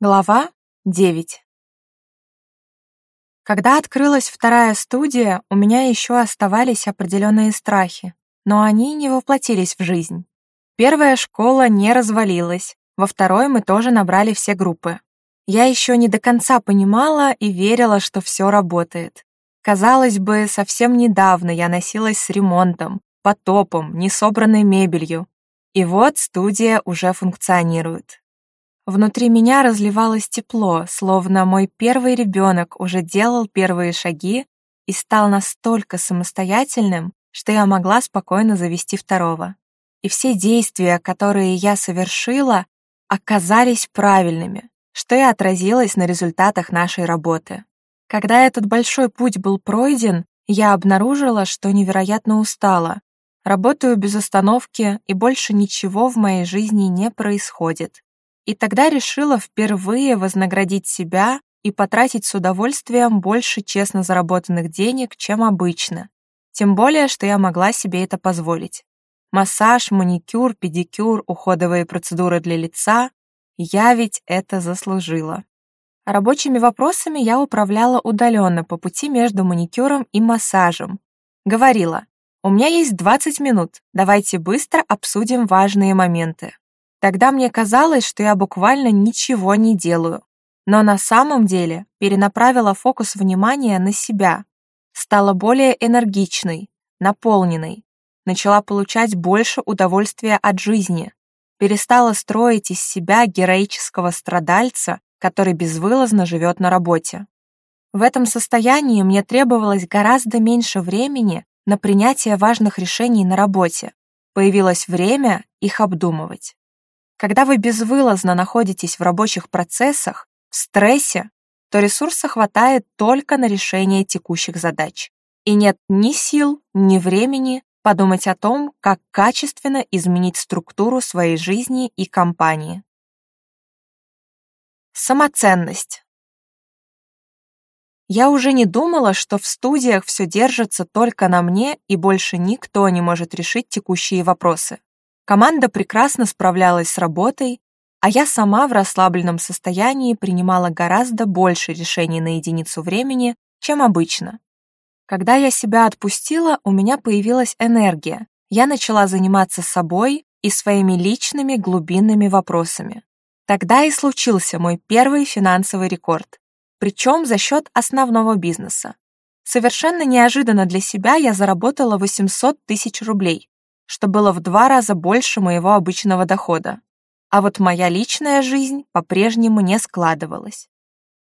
Глава 9 Когда открылась вторая студия, у меня еще оставались определенные страхи, но они не воплотились в жизнь. Первая школа не развалилась, во второй мы тоже набрали все группы. Я еще не до конца понимала и верила, что все работает. Казалось бы, совсем недавно я носилась с ремонтом, потопом, несобранной мебелью. И вот студия уже функционирует. Внутри меня разливалось тепло, словно мой первый ребенок уже делал первые шаги и стал настолько самостоятельным, что я могла спокойно завести второго. И все действия, которые я совершила, оказались правильными, что и отразилось на результатах нашей работы. Когда этот большой путь был пройден, я обнаружила, что невероятно устала. Работаю без остановки, и больше ничего в моей жизни не происходит и тогда решила впервые вознаградить себя и потратить с удовольствием больше честно заработанных денег, чем обычно. Тем более, что я могла себе это позволить. Массаж, маникюр, педикюр, уходовые процедуры для лица. Я ведь это заслужила. Рабочими вопросами я управляла удаленно по пути между маникюром и массажем. Говорила, у меня есть 20 минут, давайте быстро обсудим важные моменты. Тогда мне казалось, что я буквально ничего не делаю. Но на самом деле перенаправила фокус внимания на себя. Стала более энергичной, наполненной. Начала получать больше удовольствия от жизни. Перестала строить из себя героического страдальца, который безвылазно живет на работе. В этом состоянии мне требовалось гораздо меньше времени на принятие важных решений на работе. Появилось время их обдумывать. Когда вы безвылазно находитесь в рабочих процессах, в стрессе, то ресурса хватает только на решение текущих задач. И нет ни сил, ни времени подумать о том, как качественно изменить структуру своей жизни и компании. Самоценность. Я уже не думала, что в студиях все держится только на мне и больше никто не может решить текущие вопросы. Команда прекрасно справлялась с работой, а я сама в расслабленном состоянии принимала гораздо больше решений на единицу времени, чем обычно. Когда я себя отпустила, у меня появилась энергия. Я начала заниматься собой и своими личными глубинными вопросами. Тогда и случился мой первый финансовый рекорд, причем за счет основного бизнеса. Совершенно неожиданно для себя я заработала 800 тысяч рублей, что было в два раза больше моего обычного дохода. А вот моя личная жизнь по-прежнему не складывалась.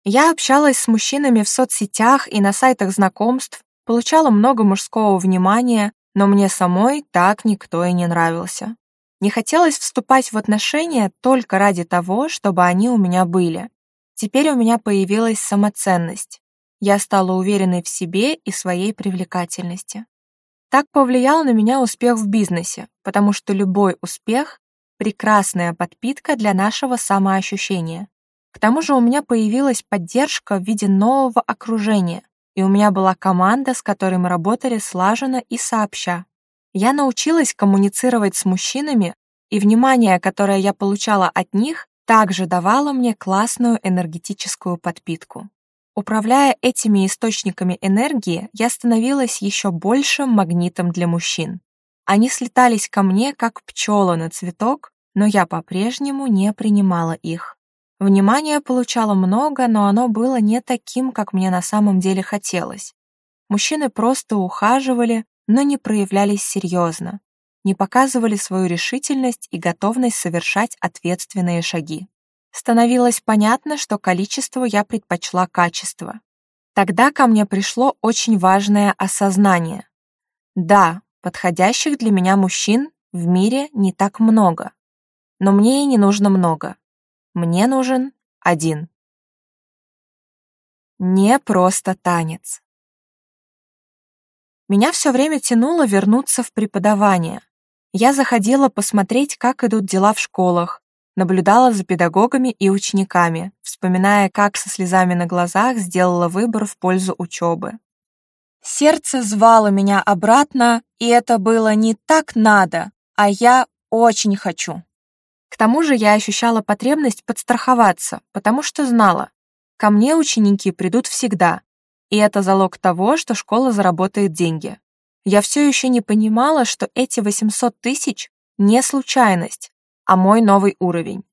Я общалась с мужчинами в соцсетях и на сайтах знакомств, получала много мужского внимания, но мне самой так никто и не нравился. Не хотелось вступать в отношения только ради того, чтобы они у меня были. Теперь у меня появилась самоценность. Я стала уверенной в себе и своей привлекательности. Так повлиял на меня успех в бизнесе, потому что любой успех — прекрасная подпитка для нашего самоощущения. К тому же у меня появилась поддержка в виде нового окружения, и у меня была команда, с которой мы работали слаженно и сообща. Я научилась коммуницировать с мужчинами, и внимание, которое я получала от них, также давало мне классную энергетическую подпитку. Управляя этими источниками энергии, я становилась еще большим магнитом для мужчин. Они слетались ко мне, как пчелы на цветок, но я по-прежнему не принимала их. Внимания получала много, но оно было не таким, как мне на самом деле хотелось. Мужчины просто ухаживали, но не проявлялись серьезно, не показывали свою решительность и готовность совершать ответственные шаги становилось понятно, что количество я предпочла качество. Тогда ко мне пришло очень важное осознание. Да, подходящих для меня мужчин в мире не так много. Но мне и не нужно много. Мне нужен один. Не просто танец. Меня все время тянуло вернуться в преподавание. Я заходила посмотреть, как идут дела в школах, наблюдала за педагогами и учениками, вспоминая, как со слезами на глазах сделала выбор в пользу учебы. Сердце звало меня обратно, и это было не так надо, а я очень хочу. К тому же я ощущала потребность подстраховаться, потому что знала, ко мне ученики придут всегда, и это залог того, что школа заработает деньги. Я все еще не понимала, что эти 800 тысяч — не случайность, а мой новый уровень.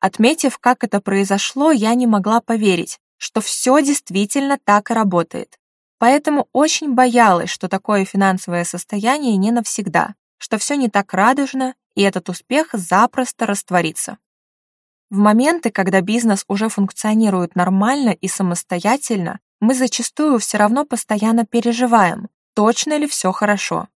Отметив, как это произошло, я не могла поверить, что все действительно так и работает. Поэтому очень боялась, что такое финансовое состояние не навсегда, что все не так радужно, и этот успех запросто растворится. В моменты, когда бизнес уже функционирует нормально и самостоятельно, мы зачастую все равно постоянно переживаем, точно ли все хорошо,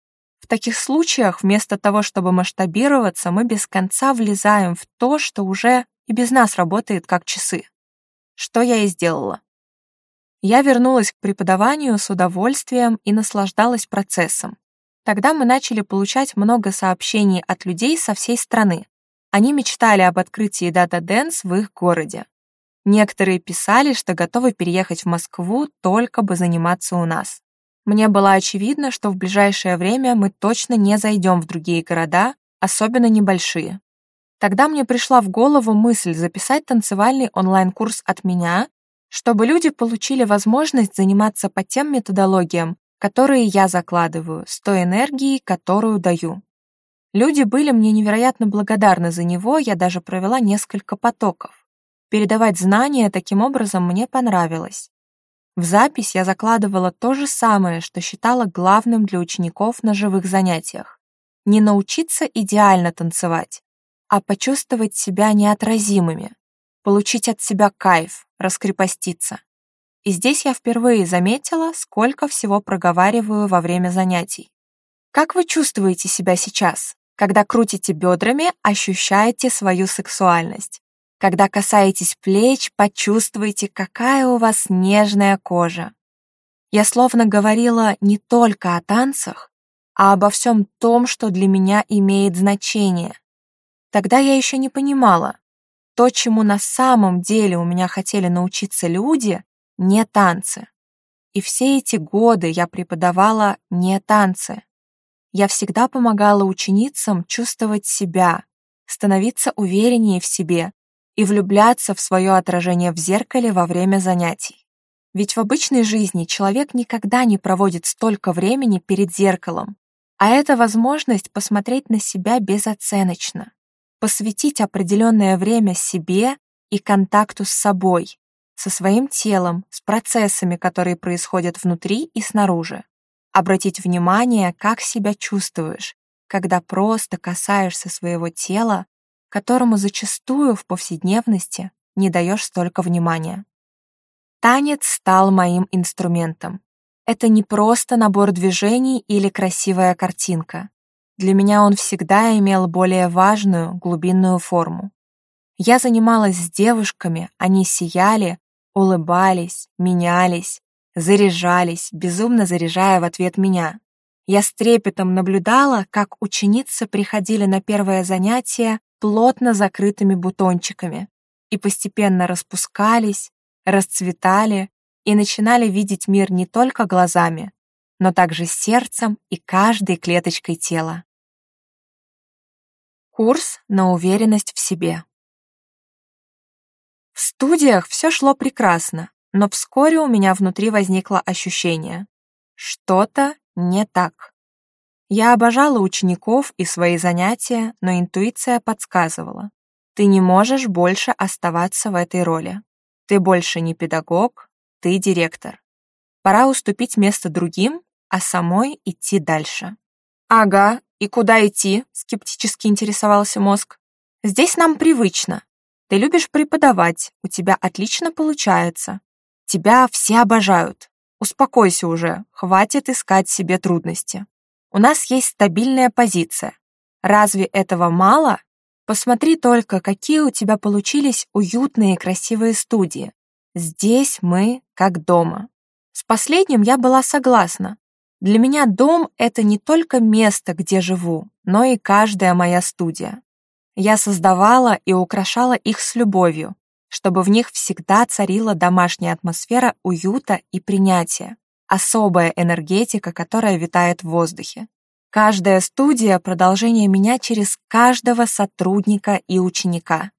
таких случаях, вместо того, чтобы масштабироваться, мы без конца влезаем в то, что уже и без нас работает как часы. Что я и сделала. Я вернулась к преподаванию с удовольствием и наслаждалась процессом. Тогда мы начали получать много сообщений от людей со всей страны. Они мечтали об открытии Data Dance в их городе. Некоторые писали, что готовы переехать в Москву только бы заниматься у нас. Мне было очевидно, что в ближайшее время мы точно не зайдем в другие города, особенно небольшие. Тогда мне пришла в голову мысль записать танцевальный онлайн-курс от меня, чтобы люди получили возможность заниматься по тем методологиям, которые я закладываю, с той энергией, которую даю. Люди были мне невероятно благодарны за него, я даже провела несколько потоков. Передавать знания таким образом мне понравилось. В запись я закладывала то же самое, что считала главным для учеников на живых занятиях. Не научиться идеально танцевать, а почувствовать себя неотразимыми, получить от себя кайф, раскрепоститься. И здесь я впервые заметила, сколько всего проговариваю во время занятий. Как вы чувствуете себя сейчас, когда крутите бедрами, ощущаете свою сексуальность? Когда касаетесь плеч, почувствуйте, какая у вас нежная кожа. Я словно говорила не только о танцах, а обо всем том, что для меня имеет значение. Тогда я еще не понимала, то, чему на самом деле у меня хотели научиться люди, не танцы. И все эти годы я преподавала не танцы. Я всегда помогала ученицам чувствовать себя, становиться увереннее в себе и влюбляться в свое отражение в зеркале во время занятий. Ведь в обычной жизни человек никогда не проводит столько времени перед зеркалом, а это возможность посмотреть на себя безоценочно, посвятить определенное время себе и контакту с собой, со своим телом, с процессами, которые происходят внутри и снаружи. Обратить внимание, как себя чувствуешь, когда просто касаешься своего тела которому зачастую в повседневности не даешь столько внимания. Танец стал моим инструментом. Это не просто набор движений или красивая картинка. Для меня он всегда имел более важную, глубинную форму. Я занималась с девушками, они сияли, улыбались, менялись, заряжались, безумно заряжая в ответ меня. Я с трепетом наблюдала, как ученицы приходили на первое занятие плотно закрытыми бутончиками и постепенно распускались, расцветали и начинали видеть мир не только глазами, но также сердцем и каждой клеточкой тела. Курс на уверенность в себе. В студиях все шло прекрасно, но вскоре у меня внутри возникло ощущение. Что-то не так. Я обожала учеников и свои занятия, но интуиция подсказывала. Ты не можешь больше оставаться в этой роли. Ты больше не педагог, ты директор. Пора уступить место другим, а самой идти дальше. «Ага, и куда идти?» — скептически интересовался мозг. «Здесь нам привычно. Ты любишь преподавать, у тебя отлично получается. Тебя все обожают. Успокойся уже, хватит искать себе трудности». У нас есть стабильная позиция. Разве этого мало? Посмотри только, какие у тебя получились уютные и красивые студии. Здесь мы как дома. С последним я была согласна. Для меня дом — это не только место, где живу, но и каждая моя студия. Я создавала и украшала их с любовью, чтобы в них всегда царила домашняя атмосфера уюта и принятия особая энергетика, которая витает в воздухе. Каждая студия — продолжение меня через каждого сотрудника и ученика.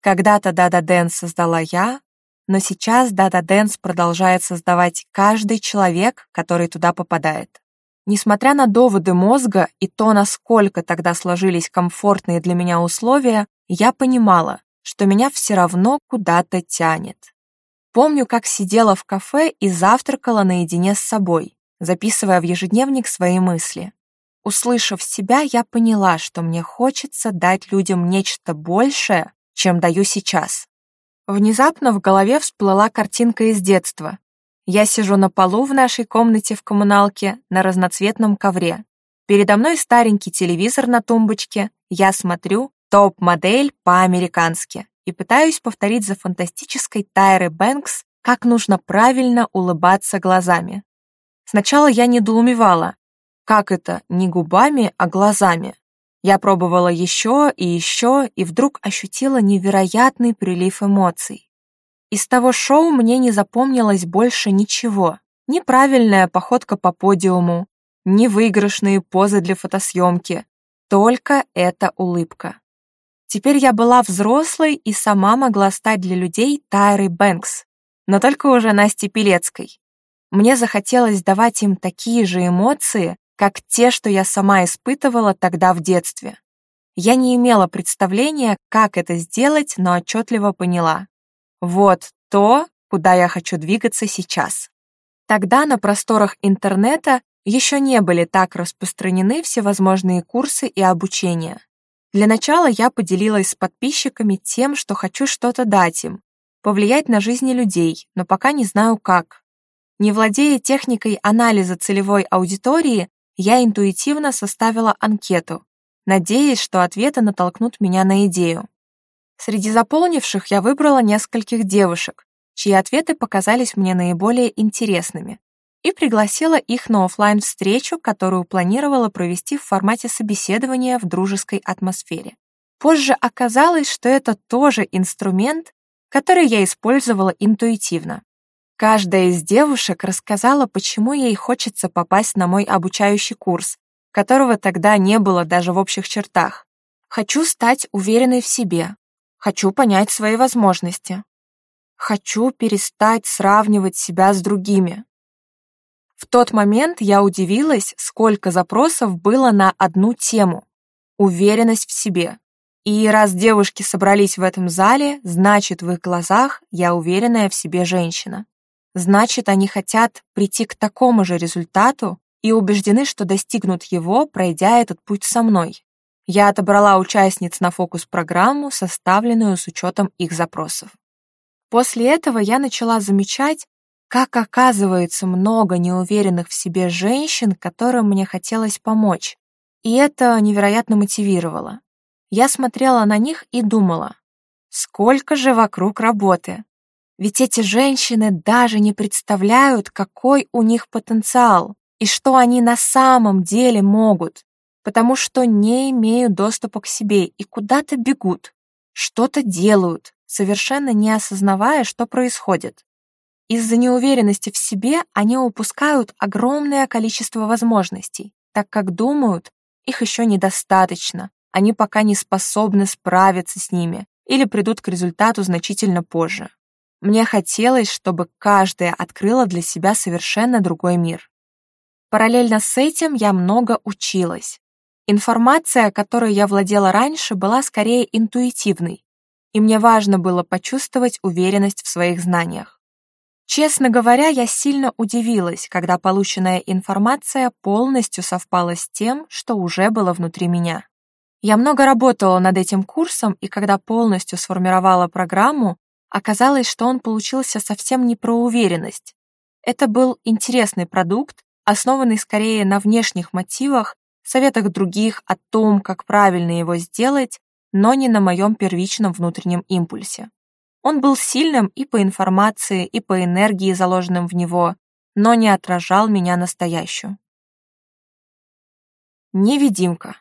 Когда-то Дада Дэнс создала я, но сейчас Дада Дэнс продолжает создавать каждый человек, который туда попадает. Несмотря на доводы мозга и то, насколько тогда сложились комфортные для меня условия, я понимала, что меня все равно куда-то тянет. Помню, как сидела в кафе и завтракала наедине с собой, записывая в ежедневник свои мысли. Услышав себя, я поняла, что мне хочется дать людям нечто большее, чем даю сейчас. Внезапно в голове всплыла картинка из детства. Я сижу на полу в нашей комнате в коммуналке на разноцветном ковре. Передо мной старенький телевизор на тумбочке. Я смотрю «Топ-модель» по-американски и пытаюсь повторить за фантастической Тайрой Бэнкс, как нужно правильно улыбаться глазами. Сначала я недоумевала, как это не губами, а глазами. Я пробовала еще и еще, и вдруг ощутила невероятный прилив эмоций. Из того шоу мне не запомнилось больше ничего. Ни правильная походка по подиуму, ни выигрышные позы для фотосъемки, только эта улыбка. Теперь я была взрослой и сама могла стать для людей Тайрой Бэнкс, но только уже Насти Пелецкой. Мне захотелось давать им такие же эмоции, как те, что я сама испытывала тогда в детстве. Я не имела представления, как это сделать, но отчетливо поняла. Вот то, куда я хочу двигаться сейчас. Тогда на просторах интернета еще не были так распространены всевозможные курсы и обучение. Для начала я поделилась с подписчиками тем, что хочу что-то дать им, повлиять на жизни людей, но пока не знаю как. Не владея техникой анализа целевой аудитории, я интуитивно составила анкету, надеясь, что ответы натолкнут меня на идею. Среди заполнивших я выбрала нескольких девушек, чьи ответы показались мне наиболее интересными и пригласила их на офлайн встречу которую планировала провести в формате собеседования в дружеской атмосфере. Позже оказалось, что это тоже инструмент, который я использовала интуитивно. Каждая из девушек рассказала, почему ей хочется попасть на мой обучающий курс, которого тогда не было даже в общих чертах. Хочу стать уверенной в себе. Хочу понять свои возможности. Хочу перестать сравнивать себя с другими. В тот момент я удивилась, сколько запросов было на одну тему — уверенность в себе. И раз девушки собрались в этом зале, значит, в их глазах я уверенная в себе женщина. Значит, они хотят прийти к такому же результату и убеждены, что достигнут его, пройдя этот путь со мной. Я отобрала участниц на фокус-программу, составленную с учетом их запросов. После этого я начала замечать, как оказывается, много неуверенных в себе женщин, которым мне хотелось помочь. И это невероятно мотивировало. Я смотрела на них и думала, сколько же вокруг работы. Ведь эти женщины даже не представляют, какой у них потенциал и что они на самом деле могут, потому что не имеют доступа к себе и куда-то бегут, что-то делают, совершенно не осознавая, что происходит. Из-за неуверенности в себе они упускают огромное количество возможностей, так как думают, их еще недостаточно, они пока не способны справиться с ними или придут к результату значительно позже. Мне хотелось, чтобы каждая открыла для себя совершенно другой мир. Параллельно с этим я много училась. Информация, которой я владела раньше, была скорее интуитивной, и мне важно было почувствовать уверенность в своих знаниях. Честно говоря, я сильно удивилась, когда полученная информация полностью совпала с тем, что уже было внутри меня. Я много работала над этим курсом, и когда полностью сформировала программу, оказалось, что он получился совсем не про уверенность. Это был интересный продукт, основанный скорее на внешних мотивах, советах других о том, как правильно его сделать, но не на моем первичном внутреннем импульсе. Он был сильным и по информации, и по энергии, заложенным в него, но не отражал меня настоящую. Невидимка.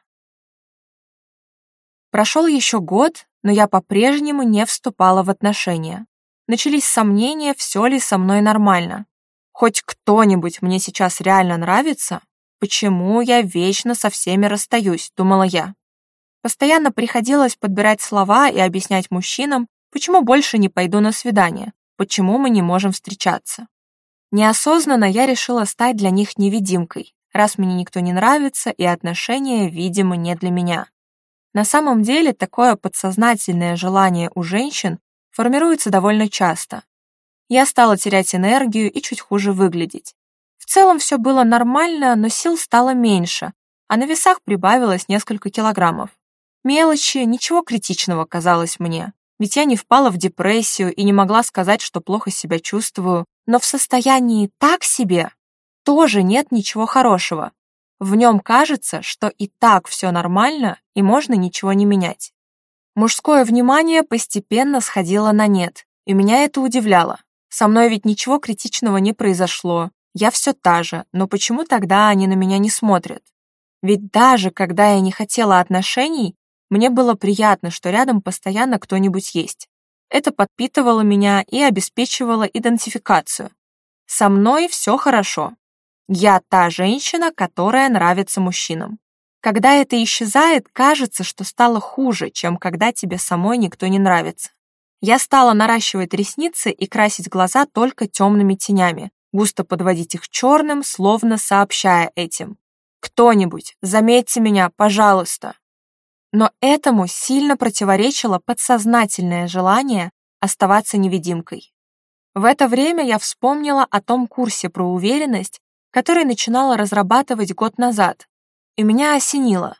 Прошел еще год, но я по-прежнему не вступала в отношения. Начались сомнения, все ли со мной нормально. Хоть кто-нибудь мне сейчас реально нравится? Почему я вечно со всеми расстаюсь, думала я. Постоянно приходилось подбирать слова и объяснять мужчинам, Почему больше не пойду на свидание? Почему мы не можем встречаться? Неосознанно я решила стать для них невидимкой, раз мне никто не нравится и отношения, видимо, не для меня. На самом деле такое подсознательное желание у женщин формируется довольно часто. Я стала терять энергию и чуть хуже выглядеть. В целом все было нормально, но сил стало меньше, а на весах прибавилось несколько килограммов. Мелочи, ничего критичного казалось мне. Ведь я не впала в депрессию и не могла сказать, что плохо себя чувствую, но в состоянии «так себе» тоже нет ничего хорошего. В нем кажется, что и так все нормально и можно ничего не менять. Мужское внимание постепенно сходило на нет, и меня это удивляло. Со мной ведь ничего критичного не произошло, я все та же, но почему тогда они на меня не смотрят? Ведь даже когда я не хотела отношений, мне было приятно, что рядом постоянно кто-нибудь есть. Это подпитывало меня и обеспечивало идентификацию. Со мной все хорошо. Я та женщина, которая нравится мужчинам. Когда это исчезает, кажется, что стало хуже, чем когда тебе самой никто не нравится. Я стала наращивать ресницы и красить глаза только темными тенями, густо подводить их черным, словно сообщая этим. «Кто-нибудь, заметьте меня, пожалуйста!» Но этому сильно противоречило подсознательное желание оставаться невидимкой. В это время я вспомнила о том курсе про уверенность, который начинала разрабатывать год назад, и меня осенило.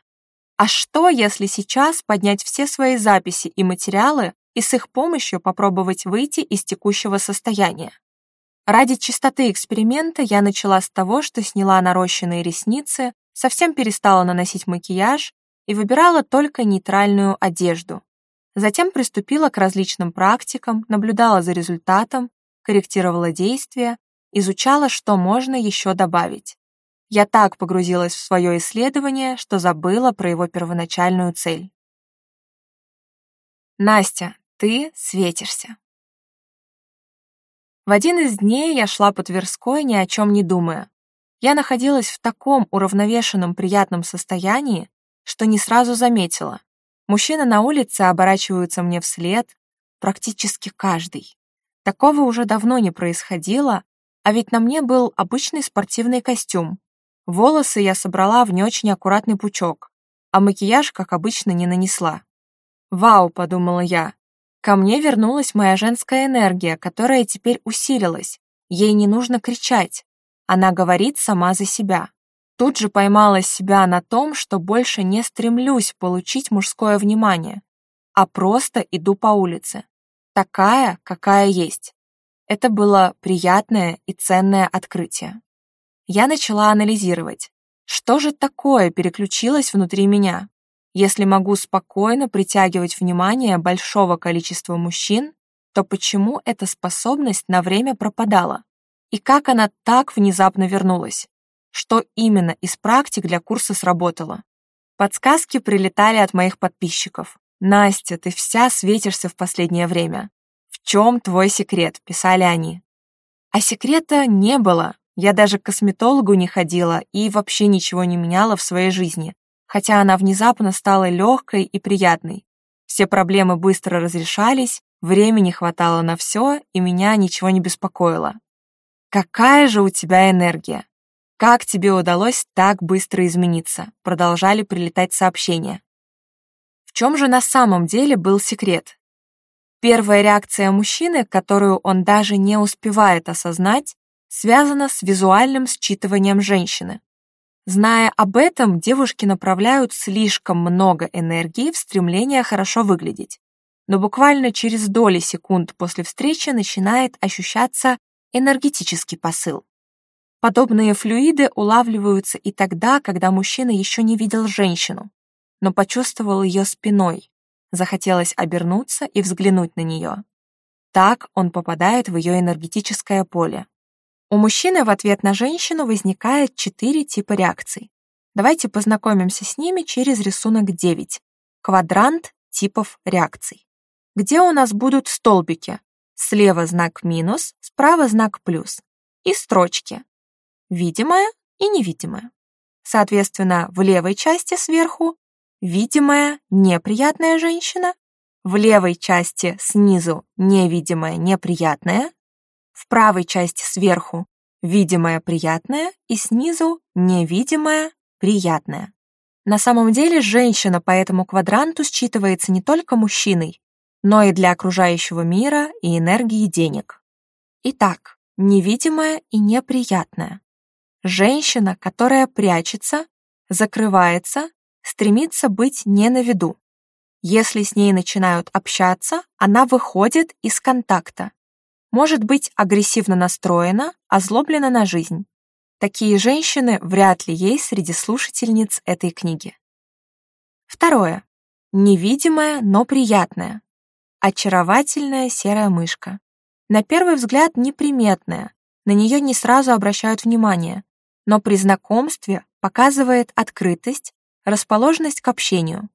А что, если сейчас поднять все свои записи и материалы и с их помощью попробовать выйти из текущего состояния? Ради чистоты эксперимента я начала с того, что сняла нарощенные ресницы, совсем перестала наносить макияж и выбирала только нейтральную одежду. Затем приступила к различным практикам, наблюдала за результатом, корректировала действия, изучала, что можно еще добавить. Я так погрузилась в свое исследование, что забыла про его первоначальную цель. Настя, ты светишься. В один из дней я шла по Тверской, ни о чем не думая. Я находилась в таком уравновешенном приятном состоянии, что не сразу заметила. Мужчины на улице оборачиваются мне вслед, практически каждый. Такого уже давно не происходило, а ведь на мне был обычный спортивный костюм. Волосы я собрала в не очень аккуратный пучок, а макияж, как обычно, не нанесла. «Вау!» — подумала я. Ко мне вернулась моя женская энергия, которая теперь усилилась. Ей не нужно кричать. Она говорит сама за себя. Тут же поймала себя на том, что больше не стремлюсь получить мужское внимание, а просто иду по улице, такая, какая есть. Это было приятное и ценное открытие. Я начала анализировать, что же такое переключилось внутри меня, если могу спокойно притягивать внимание большого количества мужчин, то почему эта способность на время пропадала? И как она так внезапно вернулась? что именно из практик для курса сработало. Подсказки прилетали от моих подписчиков. «Настя, ты вся светишься в последнее время. В чем твой секрет?» – писали они. А секрета не было. Я даже к косметологу не ходила и вообще ничего не меняла в своей жизни, хотя она внезапно стала легкой и приятной. Все проблемы быстро разрешались, времени хватало на все, и меня ничего не беспокоило. Какая же у тебя энергия! «Как тебе удалось так быстро измениться?» Продолжали прилетать сообщения. В чем же на самом деле был секрет? Первая реакция мужчины, которую он даже не успевает осознать, связана с визуальным считыванием женщины. Зная об этом, девушки направляют слишком много энергии в стремление хорошо выглядеть. Но буквально через доли секунд после встречи начинает ощущаться энергетический посыл. Подобные флюиды улавливаются и тогда, когда мужчина еще не видел женщину, но почувствовал ее спиной, захотелось обернуться и взглянуть на нее. Так он попадает в ее энергетическое поле. У мужчины в ответ на женщину возникает четыре типа реакций. Давайте познакомимся с ними через рисунок 9, квадрант типов реакций, где у нас будут столбики, слева знак минус, справа знак плюс, и строчки, видимое и невидимое. Соответственно, в левой части сверху видимая неприятная женщина, в левой части снизу невидимая неприятная, в правой части сверху видимая приятная и снизу невидимая приятная. На самом деле женщина по этому квадранту считывается не только мужчиной, но и для окружающего мира и энергии денег. Итак, невидимая и неприятная. Женщина, которая прячется, закрывается, стремится быть не на виду. Если с ней начинают общаться, она выходит из контакта. Может быть агрессивно настроена, озлоблена на жизнь. Такие женщины вряд ли есть среди слушательниц этой книги. Второе. Невидимая, но приятная. Очаровательная серая мышка. На первый взгляд неприметная, на нее не сразу обращают внимание, но при знакомстве показывает открытость, расположенность к общению.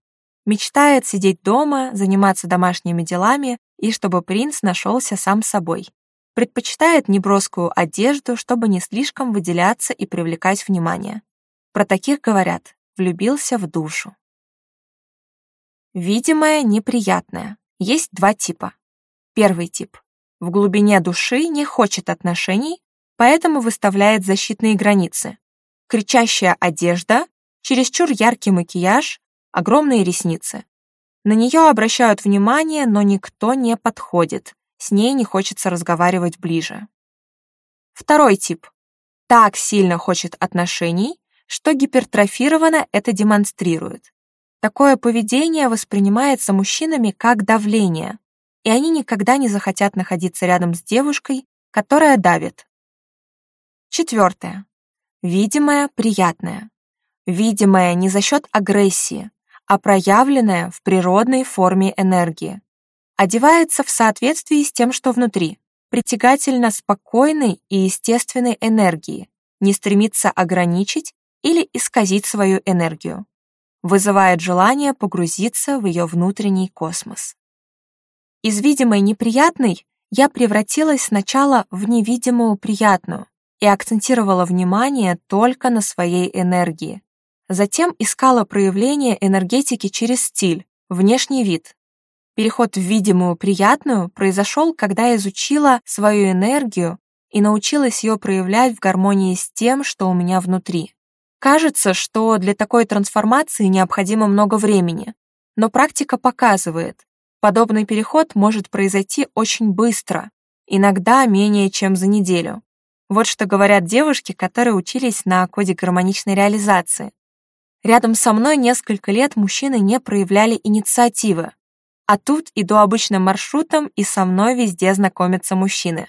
Мечтает сидеть дома, заниматься домашними делами и чтобы принц нашелся сам собой. Предпочитает неброскую одежду, чтобы не слишком выделяться и привлекать внимание. Про таких говорят «влюбился в душу». Видимое неприятное. Есть два типа. Первый тип. В глубине души не хочет отношений, поэтому выставляет защитные границы. Кричащая одежда, чересчур яркий макияж, огромные ресницы. На нее обращают внимание, но никто не подходит, с ней не хочется разговаривать ближе. Второй тип. Так сильно хочет отношений, что гипертрофированно это демонстрирует. Такое поведение воспринимается мужчинами как давление, и они никогда не захотят находиться рядом с девушкой, которая давит. Четвертое. Видимое приятное. Видимое не за счет агрессии, а проявленное в природной форме энергии. Одевается в соответствии с тем, что внутри, притягательно спокойной и естественной энергии, не стремится ограничить или исказить свою энергию. Вызывает желание погрузиться в ее внутренний космос. Из видимой неприятной я превратилась сначала в невидимую приятную, и акцентировала внимание только на своей энергии. Затем искала проявление энергетики через стиль, внешний вид. Переход в видимую приятную произошел, когда изучила свою энергию и научилась ее проявлять в гармонии с тем, что у меня внутри. Кажется, что для такой трансформации необходимо много времени, но практика показывает, подобный переход может произойти очень быстро, иногда менее чем за неделю. Вот что говорят девушки, которые учились на коде гармоничной реализации. Рядом со мной несколько лет мужчины не проявляли инициативы. А тут иду обычным маршрутом, и со мной везде знакомятся мужчины.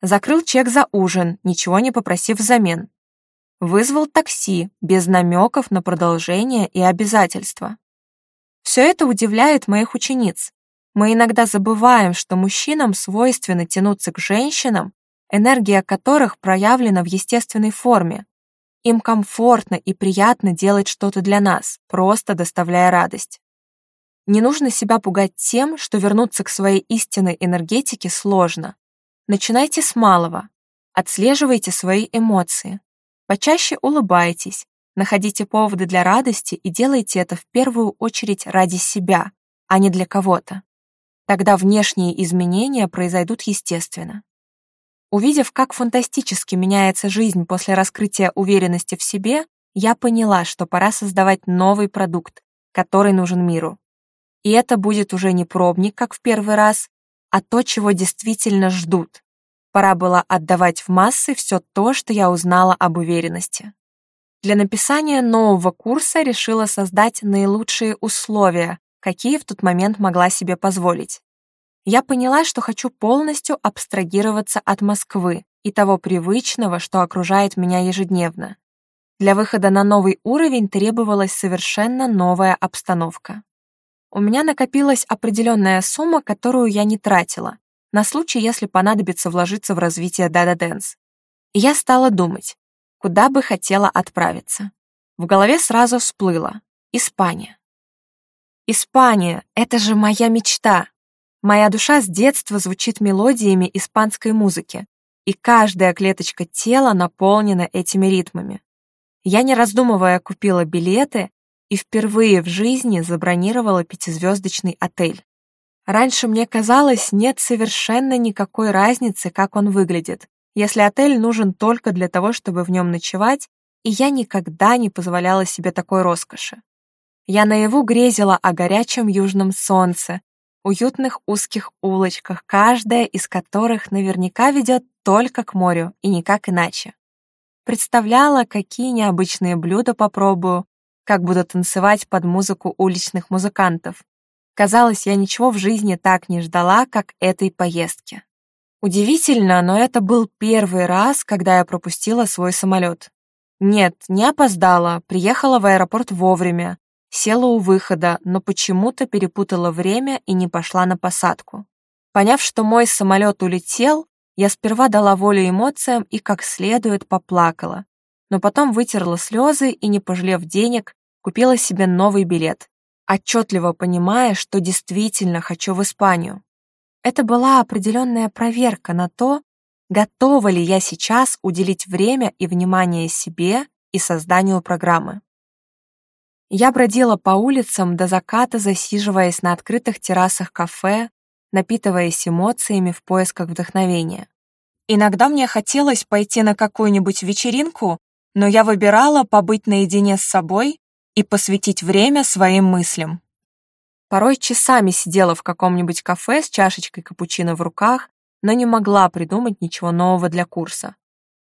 Закрыл чек за ужин, ничего не попросив взамен. Вызвал такси, без намеков на продолжение и обязательства. Все это удивляет моих учениц. Мы иногда забываем, что мужчинам свойственно тянуться к женщинам, энергия которых проявлена в естественной форме. Им комфортно и приятно делать что-то для нас, просто доставляя радость. Не нужно себя пугать тем, что вернуться к своей истинной энергетике сложно. Начинайте с малого. Отслеживайте свои эмоции. Почаще улыбайтесь, находите поводы для радости и делайте это в первую очередь ради себя, а не для кого-то. Тогда внешние изменения произойдут естественно. Увидев, как фантастически меняется жизнь после раскрытия уверенности в себе, я поняла, что пора создавать новый продукт, который нужен миру. И это будет уже не пробник, как в первый раз, а то, чего действительно ждут. Пора было отдавать в массы все то, что я узнала об уверенности. Для написания нового курса решила создать наилучшие условия, какие в тот момент могла себе позволить я поняла, что хочу полностью абстрагироваться от Москвы и того привычного, что окружает меня ежедневно. Для выхода на новый уровень требовалась совершенно новая обстановка. У меня накопилась определенная сумма, которую я не тратила, на случай, если понадобится вложиться в развитие Dada Dance. И я стала думать, куда бы хотела отправиться. В голове сразу всплыло «Испания». «Испания! Это же моя мечта!» Моя душа с детства звучит мелодиями испанской музыки, и каждая клеточка тела наполнена этими ритмами. Я, не раздумывая, купила билеты и впервые в жизни забронировала пятизвездочный отель. Раньше мне казалось, нет совершенно никакой разницы, как он выглядит, если отель нужен только для того, чтобы в нем ночевать, и я никогда не позволяла себе такой роскоши. Я наяву грезила о горячем южном солнце, уютных узких улочках, каждая из которых наверняка ведет только к морю и никак иначе. Представляла, какие необычные блюда попробую, как буду танцевать под музыку уличных музыкантов. Казалось, я ничего в жизни так не ждала, как этой поездки. Удивительно, но это был первый раз, когда я пропустила свой самолет. Нет, не опоздала, приехала в аэропорт вовремя, села у выхода, но почему-то перепутала время и не пошла на посадку. Поняв, что мой самолет улетел, я сперва дала волю эмоциям и как следует поплакала, но потом вытерла слезы и, не пожалев денег, купила себе новый билет, отчетливо понимая, что действительно хочу в Испанию. Это была определенная проверка на то, готова ли я сейчас уделить время и внимание себе и созданию программы. Я бродила по улицам до заката, засиживаясь на открытых террасах кафе, напитываясь эмоциями в поисках вдохновения. Иногда мне хотелось пойти на какую-нибудь вечеринку, но я выбирала побыть наедине с собой и посвятить время своим мыслям. Порой часами сидела в каком-нибудь кафе с чашечкой капучино в руках, но не могла придумать ничего нового для курса.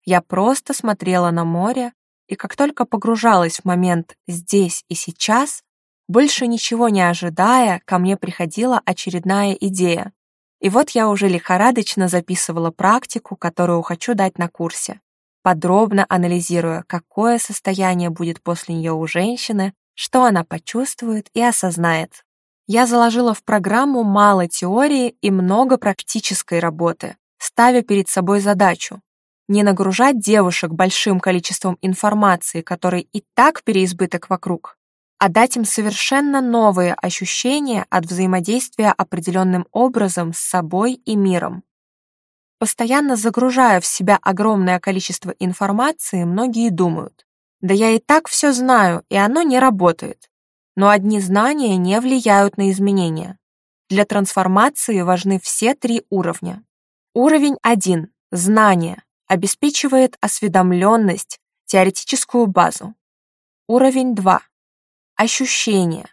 Я просто смотрела на море, и как только погружалась в момент «здесь и сейчас», больше ничего не ожидая, ко мне приходила очередная идея. И вот я уже лихорадочно записывала практику, которую хочу дать на курсе, подробно анализируя, какое состояние будет после нее у женщины, что она почувствует и осознает. Я заложила в программу мало теории и много практической работы, ставя перед собой задачу не нагружать девушек большим количеством информации, которой и так переизбыток вокруг, а дать им совершенно новые ощущения от взаимодействия определенным образом с собой и миром. Постоянно загружая в себя огромное количество информации, многие думают, да я и так все знаю, и оно не работает. Но одни знания не влияют на изменения. Для трансформации важны все три уровня. Уровень 1 – знания обеспечивает осведомленность, теоретическую базу. Уровень 2. Ощущение.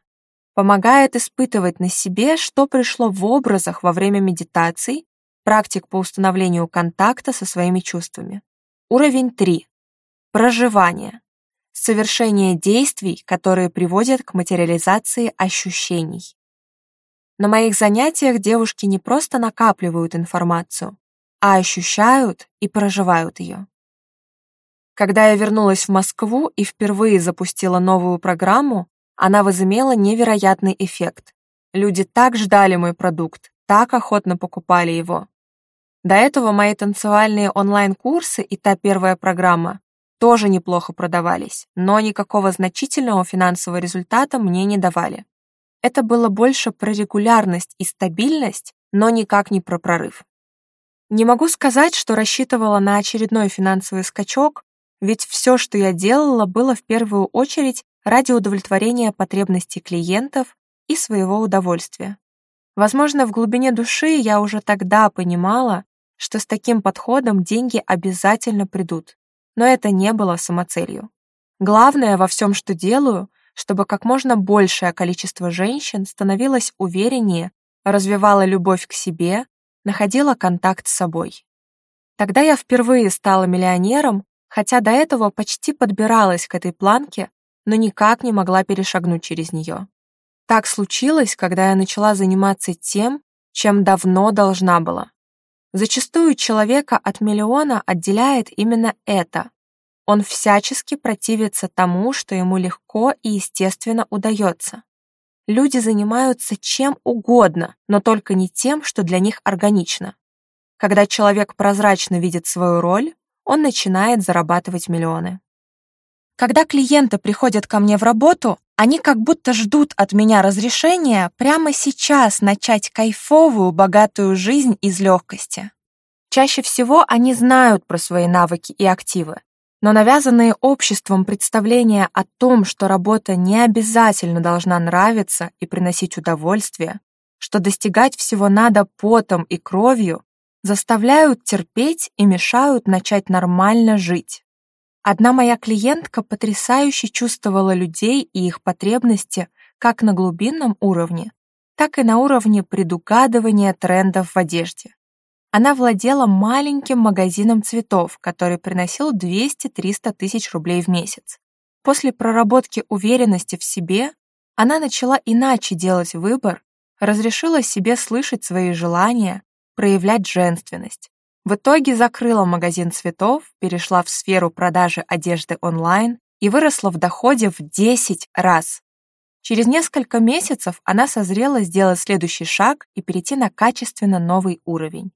Помогает испытывать на себе, что пришло в образах во время медитаций, практик по установлению контакта со своими чувствами. Уровень 3. Проживание. Совершение действий, которые приводят к материализации ощущений. На моих занятиях девушки не просто накапливают информацию, а ощущают и проживают ее. Когда я вернулась в Москву и впервые запустила новую программу, она возымела невероятный эффект. Люди так ждали мой продукт, так охотно покупали его. До этого мои танцевальные онлайн-курсы и та первая программа тоже неплохо продавались, но никакого значительного финансового результата мне не давали. Это было больше про регулярность и стабильность, но никак не про прорыв. Не могу сказать, что рассчитывала на очередной финансовый скачок, ведь все, что я делала, было в первую очередь ради удовлетворения потребностей клиентов и своего удовольствия. Возможно, в глубине души я уже тогда понимала, что с таким подходом деньги обязательно придут, но это не было самоцелью. Главное во всем, что делаю, чтобы как можно большее количество женщин становилось увереннее, развивало любовь к себе, находила контакт с собой. Тогда я впервые стала миллионером, хотя до этого почти подбиралась к этой планке, но никак не могла перешагнуть через нее. Так случилось, когда я начала заниматься тем, чем давно должна была. Зачастую человека от миллиона отделяет именно это. Он всячески противится тому, что ему легко и естественно удается люди занимаются чем угодно, но только не тем, что для них органично. Когда человек прозрачно видит свою роль, он начинает зарабатывать миллионы. Когда клиенты приходят ко мне в работу, они как будто ждут от меня разрешения прямо сейчас начать кайфовую, богатую жизнь из легкости. Чаще всего они знают про свои навыки и активы, но навязанные обществом представления о том, что работа не обязательно должна нравиться и приносить удовольствие, что достигать всего надо потом и кровью, заставляют терпеть и мешают начать нормально жить. Одна моя клиентка потрясающе чувствовала людей и их потребности как на глубинном уровне, так и на уровне предугадывания трендов в одежде. Она владела маленьким магазином цветов, который приносил 200-300 тысяч рублей в месяц. После проработки уверенности в себе она начала иначе делать выбор, разрешила себе слышать свои желания, проявлять женственность. В итоге закрыла магазин цветов, перешла в сферу продажи одежды онлайн и выросла в доходе в 10 раз. Через несколько месяцев она созрела сделать следующий шаг и перейти на качественно новый уровень.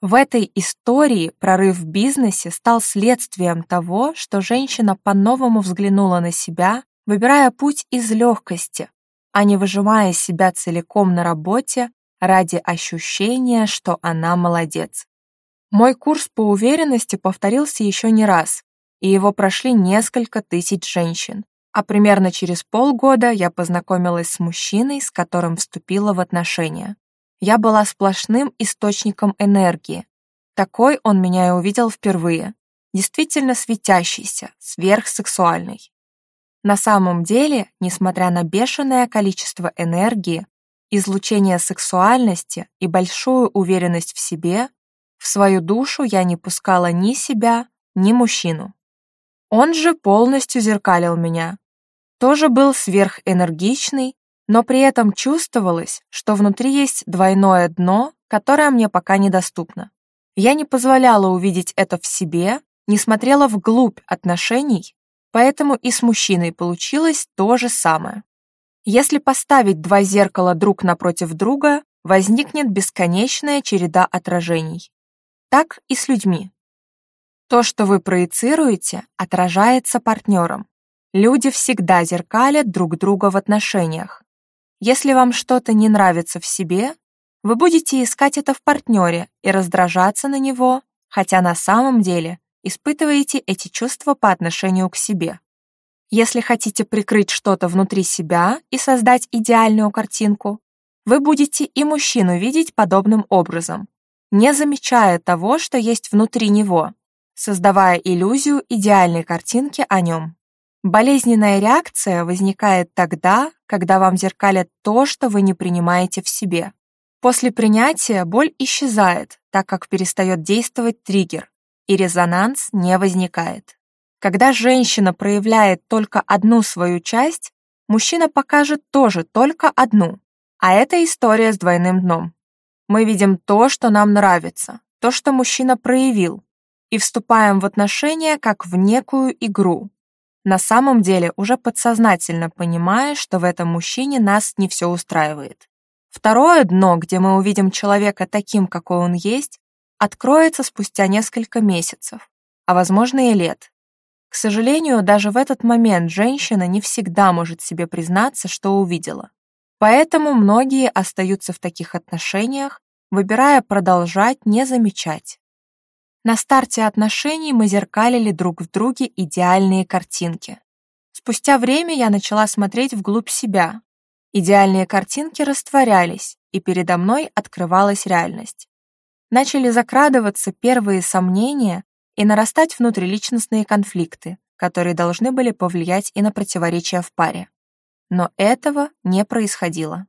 В этой истории прорыв в бизнесе стал следствием того, что женщина по-новому взглянула на себя, выбирая путь из легкости, а не выжимая себя целиком на работе ради ощущения, что она молодец. Мой курс по уверенности повторился еще не раз, и его прошли несколько тысяч женщин. А примерно через полгода я познакомилась с мужчиной, с которым вступила в отношения. Я была сплошным источником энергии. Такой он меня и увидел впервые. Действительно светящийся, сверхсексуальный. На самом деле, несмотря на бешеное количество энергии, излучение сексуальности и большую уверенность в себе, в свою душу я не пускала ни себя, ни мужчину. Он же полностью зеркалил меня. Тоже был сверхэнергичный, но при этом чувствовалось, что внутри есть двойное дно, которое мне пока недоступно. Я не позволяла увидеть это в себе, не смотрела вглубь отношений, поэтому и с мужчиной получилось то же самое. Если поставить два зеркала друг напротив друга, возникнет бесконечная череда отражений. Так и с людьми. То, что вы проецируете, отражается партнером. Люди всегда зеркалят друг друга в отношениях. Если вам что-то не нравится в себе, вы будете искать это в партнере и раздражаться на него, хотя на самом деле испытываете эти чувства по отношению к себе. Если хотите прикрыть что-то внутри себя и создать идеальную картинку, вы будете и мужчину видеть подобным образом, не замечая того, что есть внутри него, создавая иллюзию идеальной картинки о нем. Болезненная реакция возникает тогда, когда вам зеркалят то, что вы не принимаете в себе. После принятия боль исчезает, так как перестает действовать триггер, и резонанс не возникает. Когда женщина проявляет только одну свою часть, мужчина покажет тоже только одну, а это история с двойным дном. Мы видим то, что нам нравится, то, что мужчина проявил, и вступаем в отношения как в некую игру, на самом деле уже подсознательно понимая, что в этом мужчине нас не все устраивает. Второе дно, где мы увидим человека таким, какой он есть, откроется спустя несколько месяцев, а возможно и лет. К сожалению, даже в этот момент женщина не всегда может себе признаться, что увидела. Поэтому многие остаются в таких отношениях, выбирая продолжать не замечать, на старте отношений мы зеркалили друг в друге идеальные картинки. Спустя время я начала смотреть вглубь себя. Идеальные картинки растворялись, и передо мной открывалась реальность. Начали закрадываться первые сомнения и нарастать внутриличностные конфликты, которые должны были повлиять и на противоречия в паре. Но этого не происходило.